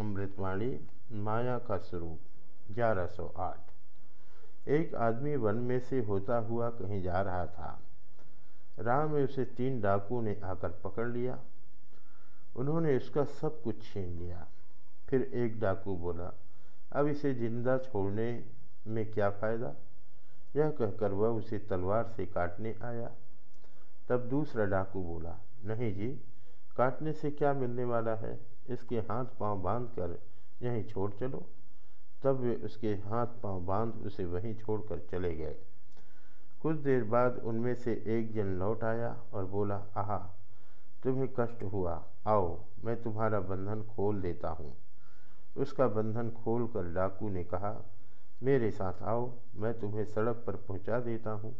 अमृतवाणी माया का स्वरूप, ग्यारह सौ आठ। एक आदमी वन में से होता हुआ कहीं जा रहा था। राह में उसे तीन डाकू ने आकर पकड़ लिया। उन्होंने उसका सब कुछ छीन लिया। फिर एक डाकू बोला, अब इसे ज़िंदा छोड़ने में क्या फ़ायदा? यह कहकर वह उसे तलवार से काटने आया। तब दूसरा डाकू बोला, नहीं जी, काटने से क्या मिलने वाला है? इसके हाथ पाँव बाँध कर यहीं छोड़ चलो। तब वे उसके हाथ पाँव बाँध उसे वहीं छोड़कर चले गए। कुछ देर बाद उनमें से एक जन लौट आया और बोला, आहा, तुम्हें कष्ट हुआ। आओ, मैं तुम्हारा बंधन खोल देता हूँ। उसका बंधन खोल कर डाकू ने कहा, मेरे साथ आओ, मैं तुम्हें सड़क पर पहुँचा देता हूँ।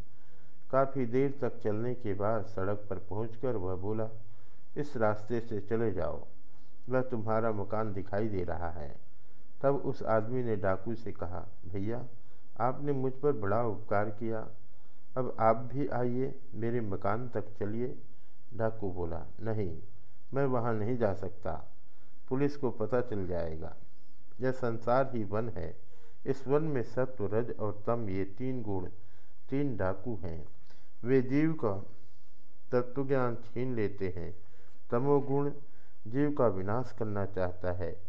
काफ़ी देर तक चलने के बाद सड़क पर पहुंचकर वह बोला, इस रास्ते से चले जाओ। वह तुम्हारा मकान दिखाई दे रहा है। तब उस आदमी ने डाकू से कहा, भैया, आपने मुझ पर बड़ा उपकार किया। अब आप भी आइए, मेरे मकान तक चलिए। डाकू बोला, नहीं, मैं वहाँ नहीं जा सकता। पुलिस को पता चल जाएगा। यह संसार ही वन है। इस वन में सत्व, रज और तम, ये तीन गुण, तीन डाकू हैं। वे जीव का तत्वज्ञान छीन लेते हैं। तमोगुण जीव का विनाश करना चाहता है।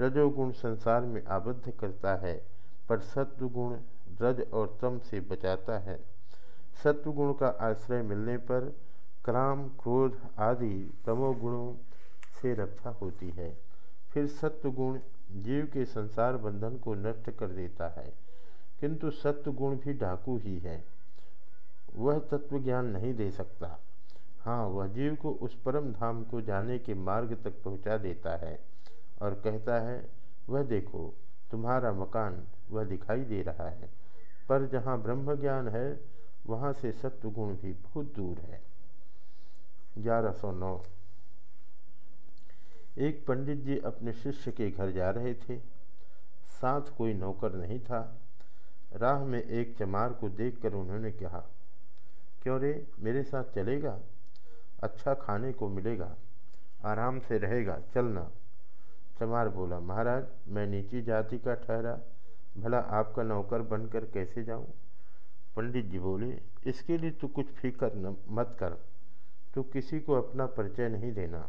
रजोगुण संसार में आबद्ध करता है, पर सत्वगुण रज और तम से बचाता है। सत्वगुण का आश्रय मिलने पर क्राम क्रोध आदि तमोगुणों से रक्षा होती है। फिर सत्वगुण जीव के संसार बंधन को नष्ट कर देता है। किंतु सत्वगुण भी डाकू ही है। वह तत्व ज्ञान नहीं दे सकता। हाँ वह जीव को उस परम धाम को जाने के मार्ग तक पहुँचा देता है और कहता है, वह देखो, तुम्हारा मकान वह दिखाई दे रहा है। पर जहाँ ब्रह्म ज्ञान है, वहाँ से सत्वगुण भी बहुत दूर है। ग्यारह सौ नौ। एक पंडित जी अपने शिष्य के घर जा रहे थे। साथ कोई नौकर नहीं था। राह में एक चमार को देखकर उन्होंने कहा, क्यों रे, मेरे साथ चलेगा? अच्छा खाने को मिलेगा, आराम से रहेगा, चलना। चमार बोला, महाराज, मैं नीची जाति का ठहरा, भला आपका नौकर बनकर कैसे जाऊँ? पंडित जी बोले, इसके लिए तू कुछ फ़िक्र न, मत कर। तू किसी को अपना परिचय नहीं देना,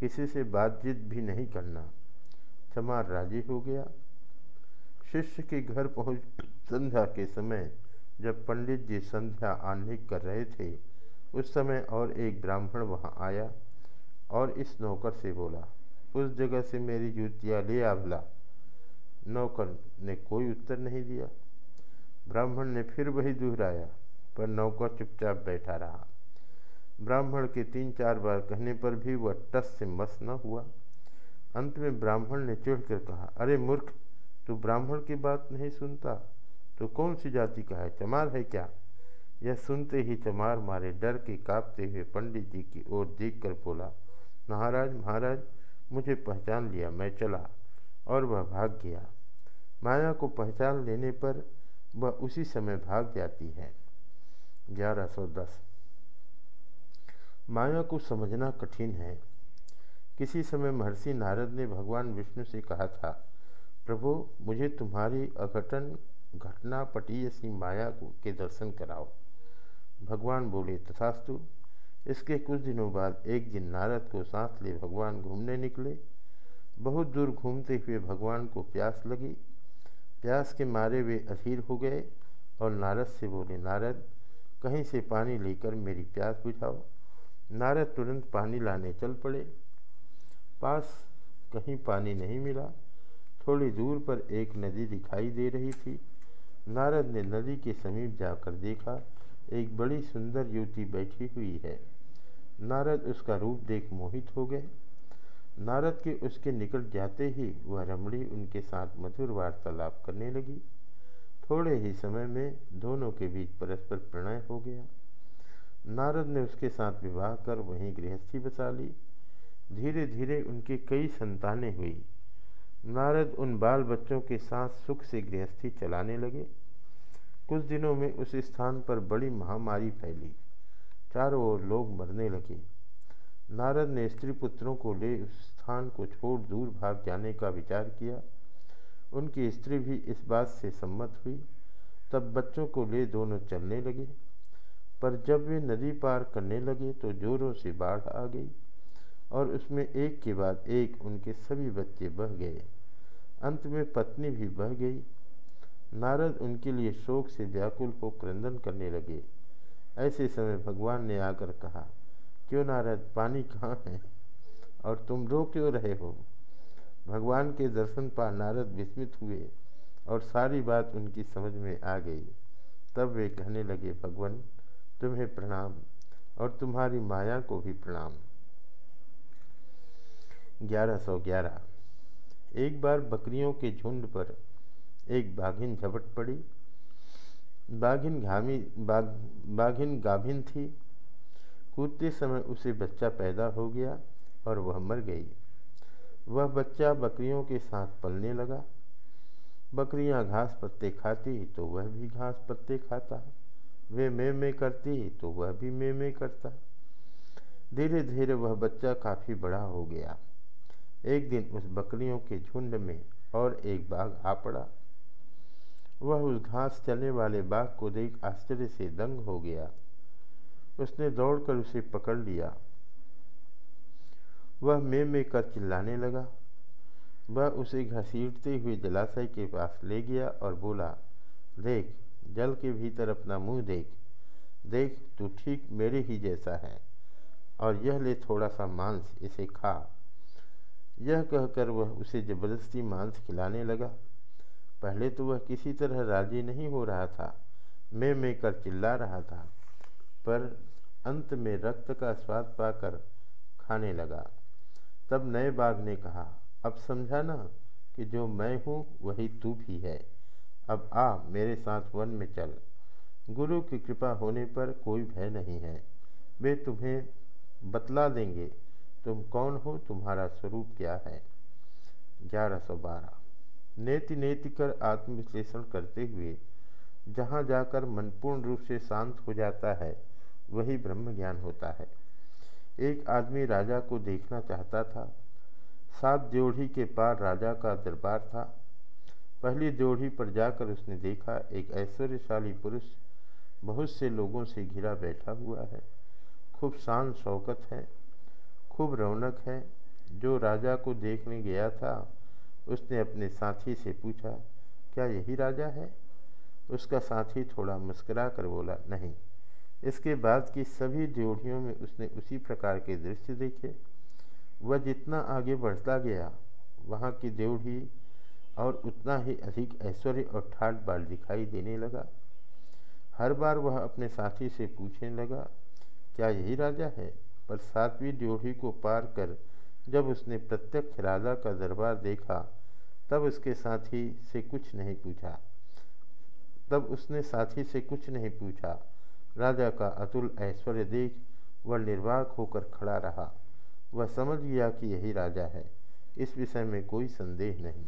किसी से बातचीत भी नहीं करना। चमार राज़ी हो गया। शिष्य के घर पहुँच संध्या के समय, जब पंडित जी संध्या आह्निक कर रहे थे उस समय और एक ब्राह्मण वहाँ आया और इस नौकर से बोला, उस जगह से मेरी जूतियाँ ले आ भला। नौकर ने कोई उत्तर नहीं दिया। ब्राह्मण ने फिर वही दोहराया, पर नौकर चुपचाप बैठा रहा। ब्राह्मण के तीन चार बार कहने पर भी वह टस से मस न हुआ। अंत में ब्राह्मण ने चिढ़कर कहा, अरे मूर्ख, तू ब्राह्मण की बात नहीं सुनता? तो कौन सी जाति का है? चमार है क्या? यह सुनते ही चमार मारे डर के कांपते हुए पंडित जी की ओर देखकर बोला, महाराज महाराज, मुझे पहचान लिया, मैं चला और वह भाग गया। माया को पहचान लेने पर वह उसी समय भाग जाती है। ग्यारह सौ दस। माया को समझना कठिन है। किसी समय महर्षि नारद ने भगवान विष्णु से कहा था, प्रभु, मुझे तुम्हारी अघटन घटना पटीय सी माया को के दर्शन कराओ। भगवान बोले, तथास्तु, इसके कुछ दिनों बाद एक दिन नारद को साथ ले भगवान घूमने निकले। बहुत दूर घूमते हुए भगवान को प्यास लगी। प्यास के मारे वे अधीर हो गए और नारद से बोले, नारद, कहीं से पानी लेकर मेरी प्यास बुझाओ। नारद तुरंत पानी लाने चल पड़े। पास कहीं पानी नहीं मिला। थोड़ी दूर पर एक नदी दिखाई दे रही थी। नारद ने नदी के समीप जाकर देखा एक बड़ी सुंदर युवती बैठी हुई है। नारद उसका रूप देख मोहित हो गए। नारद के उसके निकट जाते ही वह रमणी उनके साथ मधुर वार्तालाप करने लगी। थोड़े ही समय में दोनों के बीच परस्पर प्रणय हो गया। नारद ने उसके साथ विवाह कर वहीं गृहस्थी बसा ली। धीरे धीरे उनकी कई संतानें हुई। नारद उन बाल बच्चों के साथ सुख से गृहस्थी चलाने लगे। कुछ दिनों में उस स्थान पर बड़ी महामारी फैली। चारों ओर लोग मरने लगे। नारद ने स्त्री पुत्रों को ले उस स्थान को छोड़ दूर भाग जाने का विचार किया। उनकी स्त्री भी इस बात से सम्मत हुई। तब बच्चों को ले दोनों चलने लगे। पर जब वे नदी पार करने लगे तो जोरों से बाढ़ आ गई और उसमें एक के बाद एक उनके सभी बच्चे बह गए। अंत में पत्नी भी बह गई। नारद उनके लिए शोक से व्याकुल को क्रंदन करने लगे। ऐसे समय भगवान ने आकर कहा, क्यों नारद, पानी कहाँ है? और तुम रो क्यों रहे हो? भगवान के दर्शन पा नारद विस्मित हुए और सारी बात उनकी समझ में आ गई। तब वे कहने लगे, भगवान, तुम्हें प्रणाम और तुम्हारी माया को भी प्रणाम। ग्यारह सौ ग्यारह। एक बार बकरियों के झुंड पर एक बाघिन झपट पड़ी। बाघिन घामी, बाघ, बाघिन गाभिन थी। कूदते समय उसे बच्चा पैदा हो गया और वह मर गई। वह बच्चा बकरियों के साथ पलने लगा। बकरियाँ घास पत्ते खाती तो वह भी घास पत्ते खाता। वे मे में करती तो वह भी मे में करता। धीरे धीरे वह बच्चा काफ़ी बड़ा हो गया। एक दिन उस बकरियों के झुंड में और एक बाघ आ पड़ा। वह उस घास चलने वाले बाघ को देख आश्चर्य से दंग हो गया। उसने दौड़कर उसे पकड़ लिया। वह मे में कर चिल्लाने लगा। वह उसे घसीटते हुए जलाशय के पास ले गया और बोला, देख, जल के भीतर अपना मुँह देख। देख, तू ठीक मेरे ही जैसा है, और यह ले थोड़ा सा मांस इसे खा। यह कहकर वह उसे ज़बरदस्ती मांस खिलाने लगा। पहले तो वह किसी तरह राज़ी नहीं हो रहा था। मैं मैं कर चिल्ला रहा था, पर अंत में रक्त का स्वाद पाकर खाने लगा। तब नए बाघ ने कहा, अब समझा ना कि जो मैं हूँ, वही तू भी है। अब आ, मेरे साथ वन में चल। गुरु की कृपा होने पर कोई भय नहीं है। वे तुम्हें बतला देंगे, तुम कौन हो, तुम्हारा स्वरूप क्या है? ग्यारह सौ बारह। नेति नेति कर आत्मविश्लेषण करते हुए, जहाँ जाकर मन पूर्ण रूप से शांत हो जाता है, वही ब्रह्म ज्ञान होता है। एक आदमी राजा को देखना चाहता था। सात द्योढ़ी के पार राजा का दरबार था। पहली द्योढ़ी पर जाकर उसने देखा, एक ऐश्वर्यशाली पुरुष बहुत से लोगों से घिरा बैठा हुआ है। खूब शान शौकत है, खूब रौनक है। जो राजा को देखने गया था उसने अपने साथी से पूछा, क्या यही राजा है? उसका साथी थोड़ा मुस्करा कर बोला, नहीं। इसके बाद की सभी ड्योढ़ियों में उसने उसी प्रकार के दृश्य देखे। वह जितना आगे बढ़ता गया, वहाँ की देवढ़ी और उतना ही अधिक ऐश्वर्य और ठाट बाल दिखाई देने लगा। हर बार वह अपने साथी से पूछने लगा, क्या यही राजा है? पर सातवीं ड्योढ़ी को पार कर जब उसने प्रत्यक्ष राजा का दरबार देखा, तब उसके साथी से कुछ नहीं पूछा। तब उसने साथी से कुछ नहीं पूछा। राजा का अतुल ऐश्वर्य देख वह निर्वाक होकर खड़ा रहा। वह समझ गया कि यही राजा है। इस विषय में कोई संदेह नहीं।